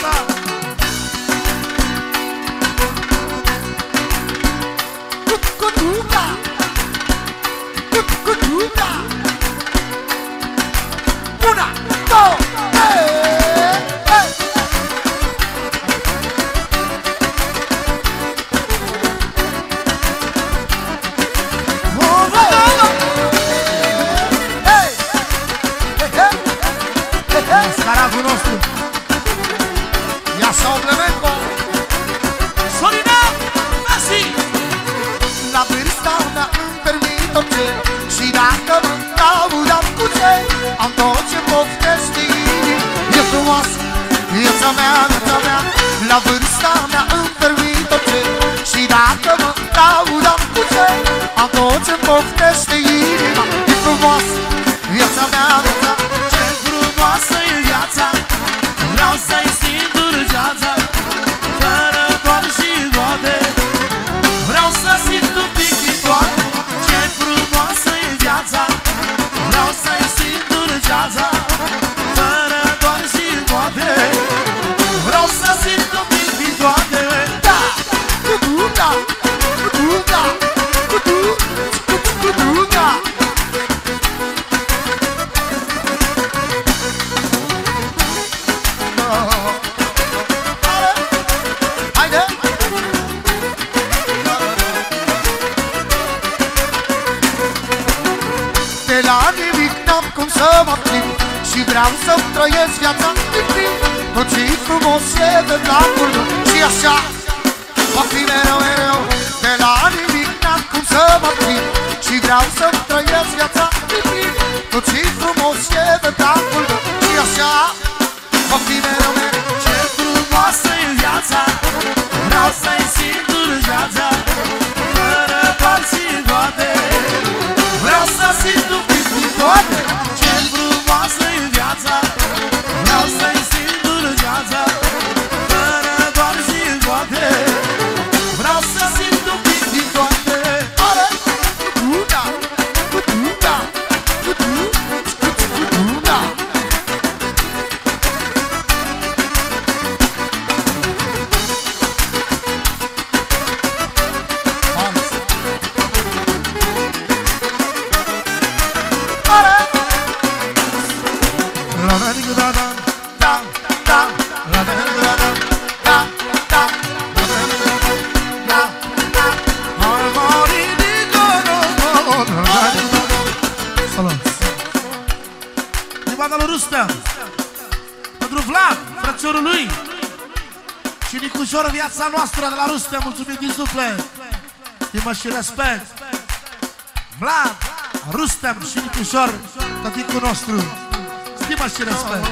Allah I'm gonna Mofnesty. Și vreau să-mi trăiesc viața din plin. Tot ce-i frumos e de dragul meu. Și așa va fi mereu, mereu. De la nimic n-am cum să mă plimb Și vreau să-mi trăiesc viața din plin. Tot ce-i frumos e de dragul meu. Și așa va fi mereu, mereu. Ce frumoasă e viața. Vreau să-i singur viața Fără doar și roade. Vreau să simt un Din banda lui Rustem Pentru Vlad, frățiorul lui Și Nicușor, viața noastră de la Rustem Mulțumim din suflet Stimă și respect Vlad, Rustem și Nicușor Tăticul nostru Stimă și respect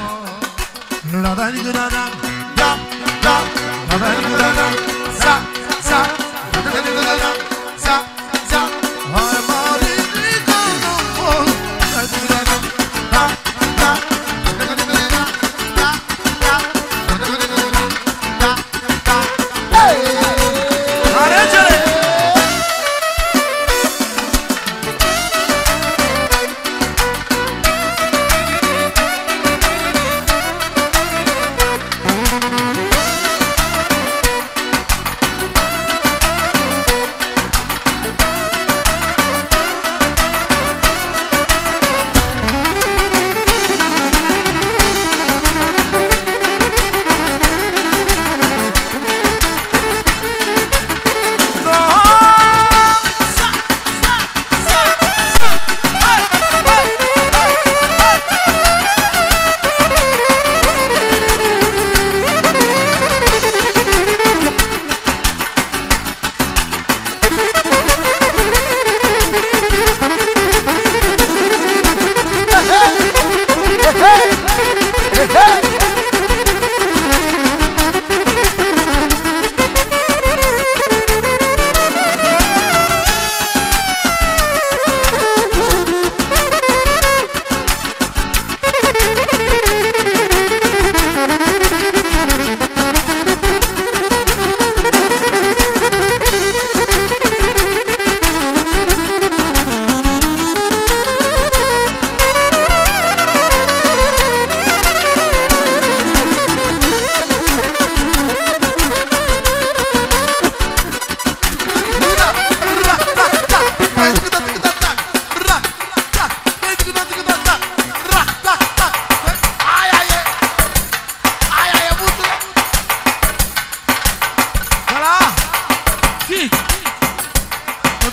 La da di da da da, da, La da di da da za, za, da, da, da, da, da,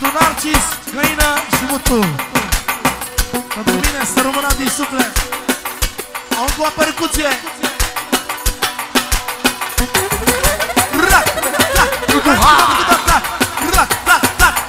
Pentru Narcis, Găină și Mutu Pentru mine să rămână din suflet Au cu percuție Rac, rac, rac, rac, rac, rac, rac, rac, rac,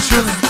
chillin'.